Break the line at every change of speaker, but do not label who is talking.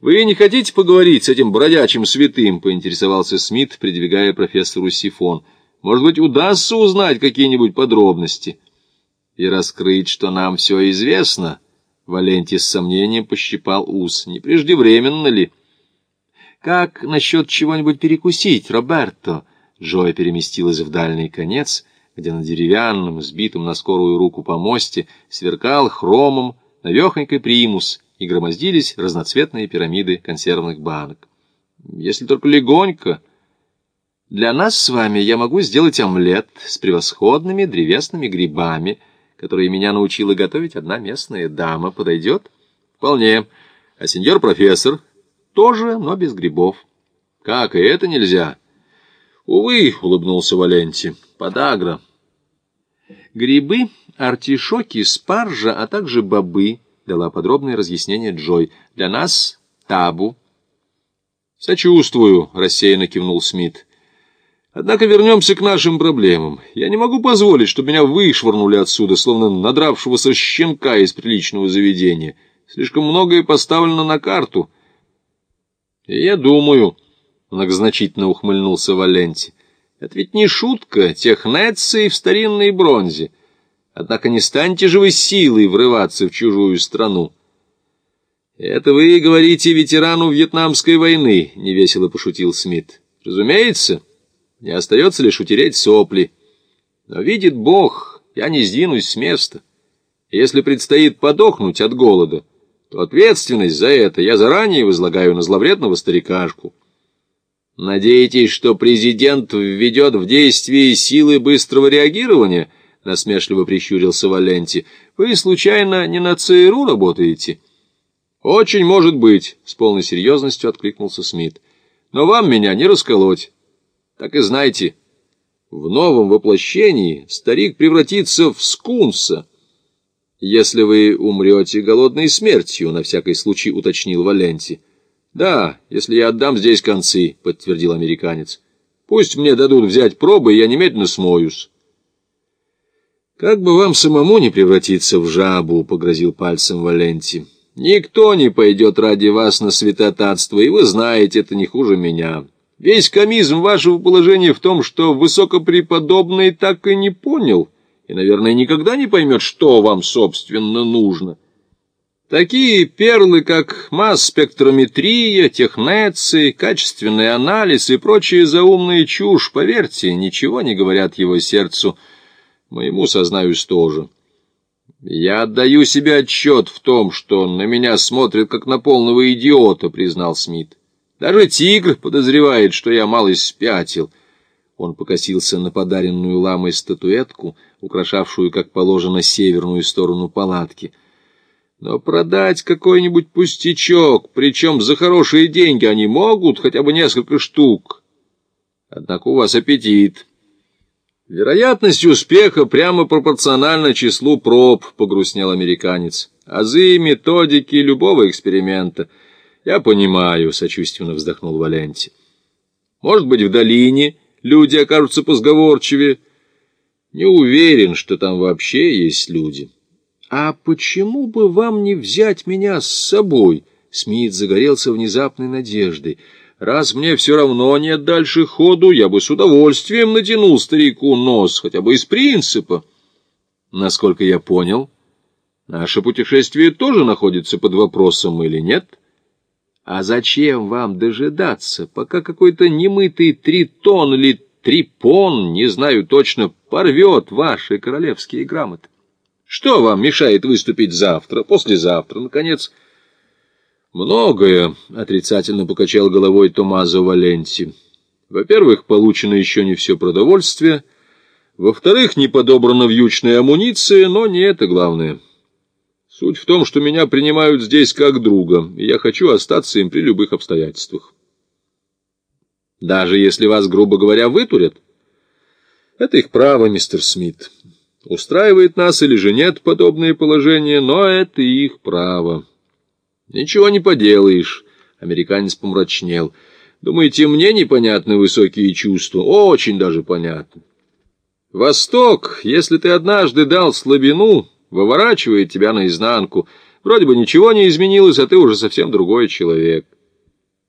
«Вы не хотите поговорить с этим бродячим святым?» — поинтересовался Смит, придвигая профессору сифон. «Может быть, удастся узнать какие-нибудь подробности?» «И раскрыть, что нам все известно?» Валентий с сомнением пощипал ус. «Не преждевременно ли?» «Как насчет чего-нибудь перекусить, Роберто?» Джоя переместилась в дальний конец, где на деревянном, сбитом на скорую руку помосте, сверкал хромом навехонький примус и громоздились разноцветные пирамиды консервных банок. Если только легонько. Для нас с вами я могу сделать омлет с превосходными древесными грибами, которые меня научила готовить одна местная дама. Подойдет? Вполне. А сеньор профессор тоже, но без грибов. Как и это нельзя? Увы, улыбнулся Валенти. Подагра. Грибы, артишоки, спаржа, а также бобы, дала подробное разъяснение Джой. Для нас табу. Сочувствую, рассеянно кивнул Смит. Однако вернемся к нашим проблемам. Я не могу позволить, чтобы меня вышвырнули отсюда, словно надравшегося щенка из приличного заведения. Слишком многое поставлено на карту. Я думаю, многозначительно ухмыльнулся Валенти, это ведь не шутка, технеции в старинной бронзе. Однако не станьте же вы силой врываться в чужую страну. «Это вы говорите ветерану Вьетнамской войны», — невесело пошутил Смит. «Разумеется, не остается лишь утереть сопли. Но видит Бог, я не сдвинусь с места. Если предстоит подохнуть от голода, то ответственность за это я заранее возлагаю на зловредного старикашку». «Надеетесь, что президент введет в действие силы быстрого реагирования?» — насмешливо прищурился Валенти. «Вы, случайно, не на ЦРУ работаете?» «Очень может быть», — с полной серьезностью откликнулся Смит. «Но вам меня не расколоть. Так и знайте, в новом воплощении старик превратится в скунса». «Если вы умрете голодной смертью», — на всякий случай уточнил Валенти. «Да, если я отдам здесь концы», — подтвердил американец. «Пусть мне дадут взять пробы, я немедленно смоюсь». «Как бы вам самому не превратиться в жабу», — погрозил пальцем Валенти. «Никто не пойдет ради вас на святотатство, и вы знаете это не хуже меня. Весь комизм вашего положения в том, что высокопреподобный так и не понял, и, наверное, никогда не поймет, что вам, собственно, нужно». Такие перлы, как масс-спектрометрия, технеции, качественный анализ и прочие заумные чушь, поверьте, ничего не говорят его сердцу, моему сознаюсь тоже. Я отдаю себе отчет в том, что на меня смотрят как на полного идиота, признал Смит. Даже тигр подозревает, что я малый спятил. Он покосился на подаренную ламой статуэтку, украшавшую, как положено, северную сторону палатки — но продать какой-нибудь пустячок, причем за хорошие деньги, они могут, хотя бы несколько штук. Однако у вас аппетит. Вероятность успеха прямо пропорциональна числу проб, погрустнел американец. Азы, методики любого эксперимента. Я понимаю, сочувственно вздохнул Валенти. Может быть, в долине люди окажутся позговорчивее. Не уверен, что там вообще есть люди. «А почему бы вам не взять меня с собой?» Смит загорелся внезапной надеждой. «Раз мне все равно нет дальше ходу, я бы с удовольствием натянул старику нос, хотя бы из принципа». «Насколько я понял, наше путешествие тоже находится под вопросом или нет?» «А зачем вам дожидаться, пока какой-то немытый тритон или трипон, не знаю точно, порвет ваши королевские грамоты?» Что вам мешает выступить завтра, послезавтра, наконец? Многое, — отрицательно покачал головой Томазо Валенти. Во-первых, получено еще не все продовольствие. Во-вторых, не подобрана вьючная амуниция, но не это главное. Суть в том, что меня принимают здесь как друга, и я хочу остаться им при любых обстоятельствах. Даже если вас, грубо говоря, вытурят? Это их право, мистер Смит. Устраивает нас или же нет подобное положение, но это их право. Ничего не поделаешь, американец помрачнел. Думаете, мне непонятны высокие чувства? Очень даже понятны. Восток, если ты однажды дал слабину, выворачивает тебя наизнанку. Вроде бы ничего не изменилось, а ты уже совсем другой человек.